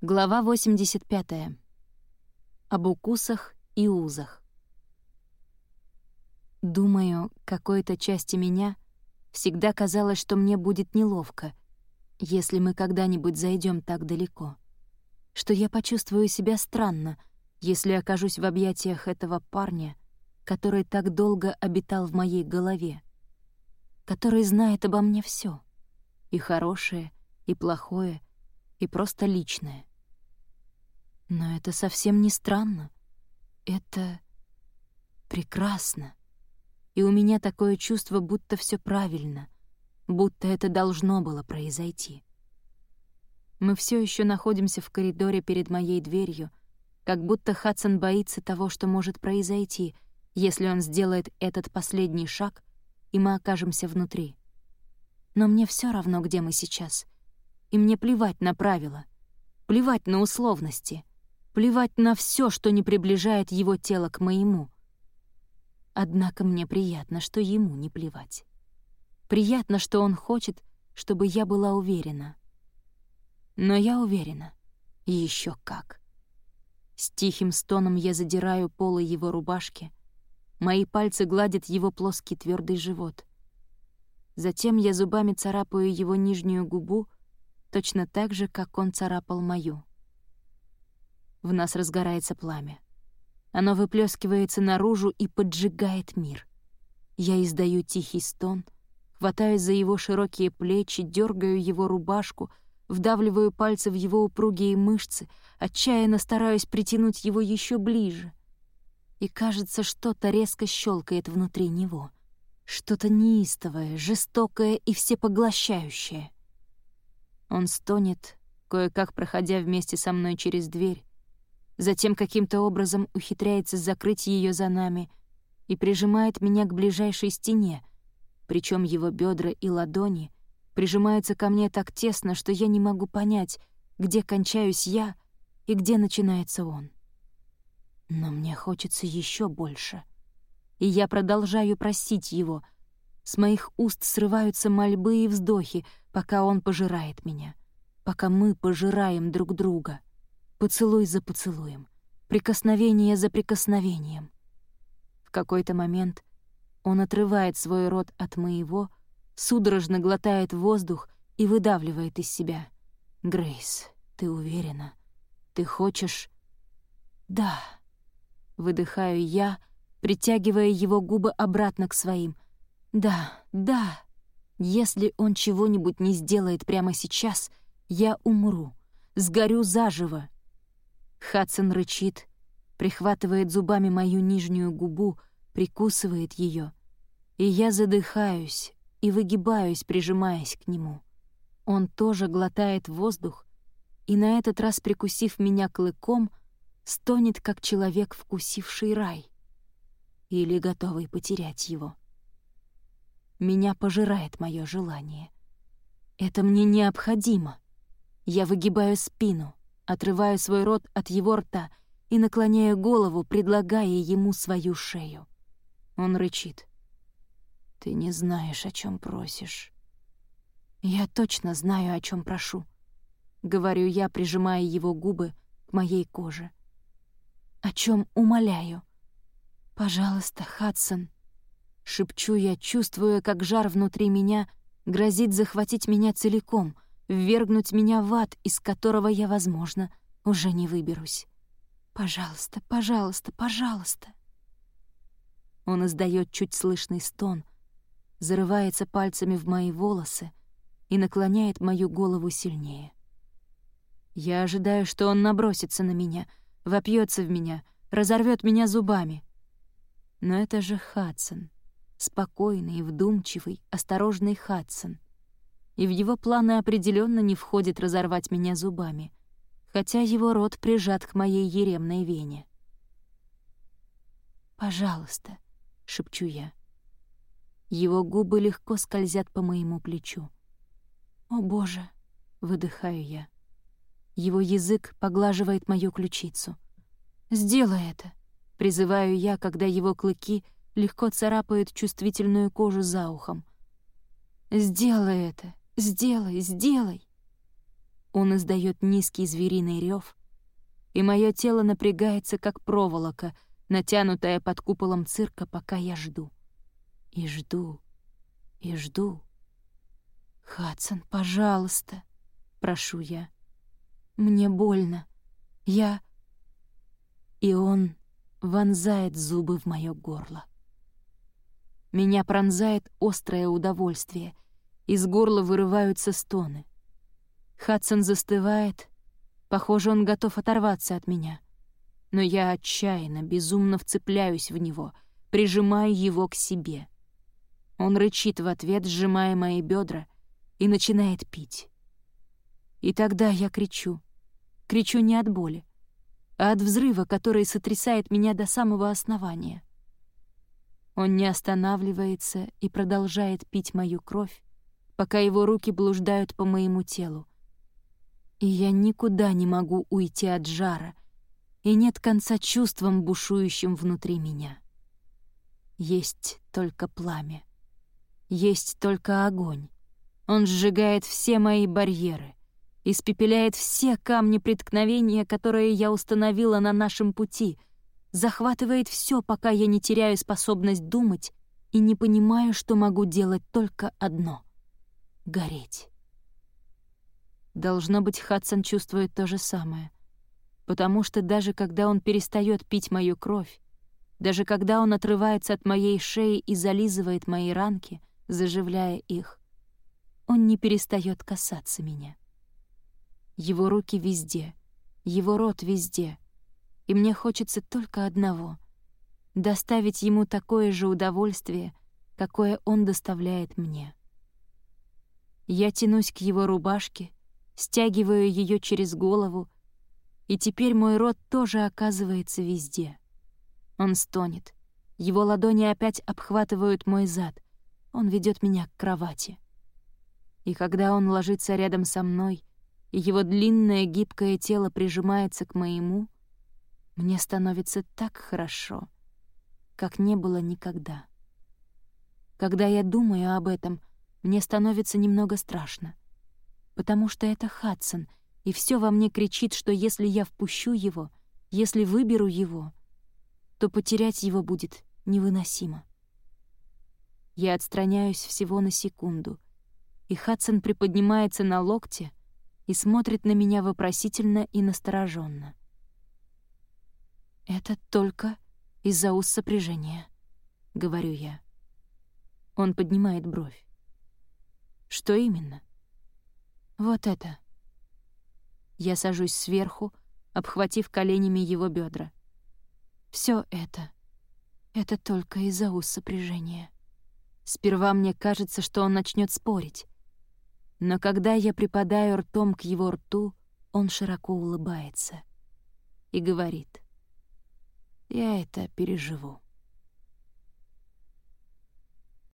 Глава 85. Об укусах и узах. Думаю, какой-то части меня всегда казалось, что мне будет неловко, если мы когда-нибудь зайдем так далеко, что я почувствую себя странно, если окажусь в объятиях этого парня, который так долго обитал в моей голове, который знает обо мне все, и хорошее, и плохое, и просто личное. Но это совсем не странно. Это прекрасно. И у меня такое чувство, будто все правильно, будто это должно было произойти. Мы все еще находимся в коридоре перед моей дверью, как будто Хадсон боится того, что может произойти, если он сделает этот последний шаг, и мы окажемся внутри. Но мне все равно, где мы сейчас. И мне плевать на правила, плевать на условности — Плевать на все, что не приближает его тело к моему. Однако мне приятно, что ему не плевать. Приятно, что он хочет, чтобы я была уверена. Но я уверена. еще как. С тихим стоном я задираю полы его рубашки. Мои пальцы гладят его плоский твердый живот. Затем я зубами царапаю его нижнюю губу, точно так же, как он царапал мою. В нас разгорается пламя. Оно выплескивается наружу и поджигает мир. Я издаю тихий стон, хватаюсь за его широкие плечи, дергаю его рубашку, вдавливаю пальцы в его упругие мышцы, отчаянно стараюсь притянуть его еще ближе. И кажется, что-то резко щелкает внутри него. Что-то неистовое, жестокое и всепоглощающее. Он стонет, кое-как проходя вместе со мной через дверь, затем каким-то образом ухитряется закрыть ее за нами и прижимает меня к ближайшей стене, причем его бедра и ладони прижимаются ко мне так тесно, что я не могу понять, где кончаюсь я и где начинается он. Но мне хочется еще больше. И я продолжаю просить его. С моих уст срываются мольбы и вздохи, пока он пожирает меня, пока мы пожираем друг друга — поцелуй за поцелуем, прикосновение за прикосновением. В какой-то момент он отрывает свой рот от моего, судорожно глотает воздух и выдавливает из себя. «Грейс, ты уверена? Ты хочешь...» «Да», — выдыхаю я, притягивая его губы обратно к своим. «Да, да, если он чего-нибудь не сделает прямо сейчас, я умру, сгорю заживо, Хадсон рычит, прихватывает зубами мою нижнюю губу, прикусывает ее, и я задыхаюсь и выгибаюсь, прижимаясь к нему. Он тоже глотает воздух, и на этот раз, прикусив меня клыком, стонет, как человек, вкусивший рай. Или готовый потерять его. Меня пожирает мое желание. Это мне необходимо. Я выгибаю спину, отрываю свой рот от его рта и наклоняю голову, предлагая ему свою шею. Он рычит. «Ты не знаешь, о чем просишь». «Я точно знаю, о чем прошу», — говорю я, прижимая его губы к моей коже. «О чем умоляю?» «Пожалуйста, Хадсон», — шепчу я, чувствуя, как жар внутри меня грозит захватить меня целиком — ввергнуть меня в ад, из которого я, возможно, уже не выберусь. Пожалуйста, пожалуйста, пожалуйста. Он издает чуть слышный стон, зарывается пальцами в мои волосы и наклоняет мою голову сильнее. Я ожидаю, что он набросится на меня, вопьется в меня, разорвет меня зубами. Но это же Хадсон, спокойный, вдумчивый, осторожный Хадсон — и в его планы определенно не входит разорвать меня зубами, хотя его рот прижат к моей еремной вене. «Пожалуйста», — шепчу я. Его губы легко скользят по моему плечу. «О, Боже!» — выдыхаю я. Его язык поглаживает мою ключицу. «Сделай это!» — призываю я, когда его клыки легко царапают чувствительную кожу за ухом. «Сделай это! Сделай, сделай!» Он издает низкий звериный рев, и мое тело напрягается, как проволока, натянутая под куполом цирка, пока я жду. И жду, и жду. «Хадсон, пожалуйста», — прошу я. «Мне больно. Я...» И он вонзает зубы в мое горло. Меня пронзает острое удовольствие. Из горла вырываются стоны. Хадсон застывает. Похоже, он готов оторваться от меня. Но я отчаянно, безумно вцепляюсь в него, прижимаю его к себе. Он рычит в ответ, сжимая мои бедра, и начинает пить. И тогда я кричу. Кричу не от боли, а от взрыва, который сотрясает меня до самого основания. Он не останавливается и продолжает пить мою кровь, пока его руки блуждают по моему телу. И я никуда не могу уйти от жара, и нет конца чувствам, бушующим внутри меня. Есть только пламя. Есть только огонь. Он сжигает все мои барьеры, испепеляет все камни преткновения, которые я установила на нашем пути — захватывает все, пока я не теряю способность думать и не понимаю, что могу делать только одно — гореть. Должно быть, Хадсон чувствует то же самое, потому что даже когда он перестает пить мою кровь, даже когда он отрывается от моей шеи и зализывает мои ранки, заживляя их, он не перестает касаться меня. Его руки везде, его рот везде — и мне хочется только одного — доставить ему такое же удовольствие, какое он доставляет мне. Я тянусь к его рубашке, стягиваю ее через голову, и теперь мой рот тоже оказывается везде. Он стонет. Его ладони опять обхватывают мой зад. Он ведет меня к кровати. И когда он ложится рядом со мной, и его длинное гибкое тело прижимается к моему — мне становится так хорошо, как не было никогда. Когда я думаю об этом, мне становится немного страшно, потому что это Хадсон, и все во мне кричит, что если я впущу его, если выберу его, то потерять его будет невыносимо. Я отстраняюсь всего на секунду, и Хадсон приподнимается на локте и смотрит на меня вопросительно и настороженно. «Это только из-за уз сопряжения», — говорю я. Он поднимает бровь. «Что именно?» «Вот это». Я сажусь сверху, обхватив коленями его бедра. Все это. Это только из-за уз. Сперва мне кажется, что он начнет спорить. Но когда я припадаю ртом к его рту, он широко улыбается и говорит — я это переживу.